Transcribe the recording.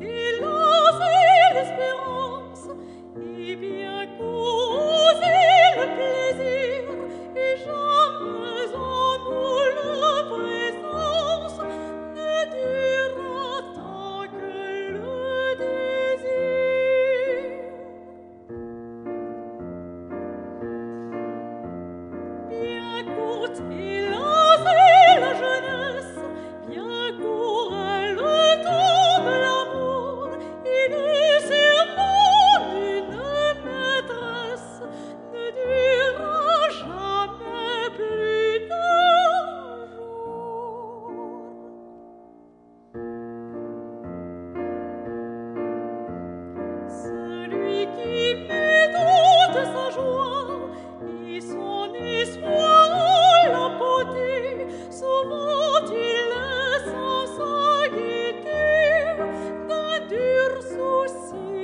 et la seule espérance et bien persus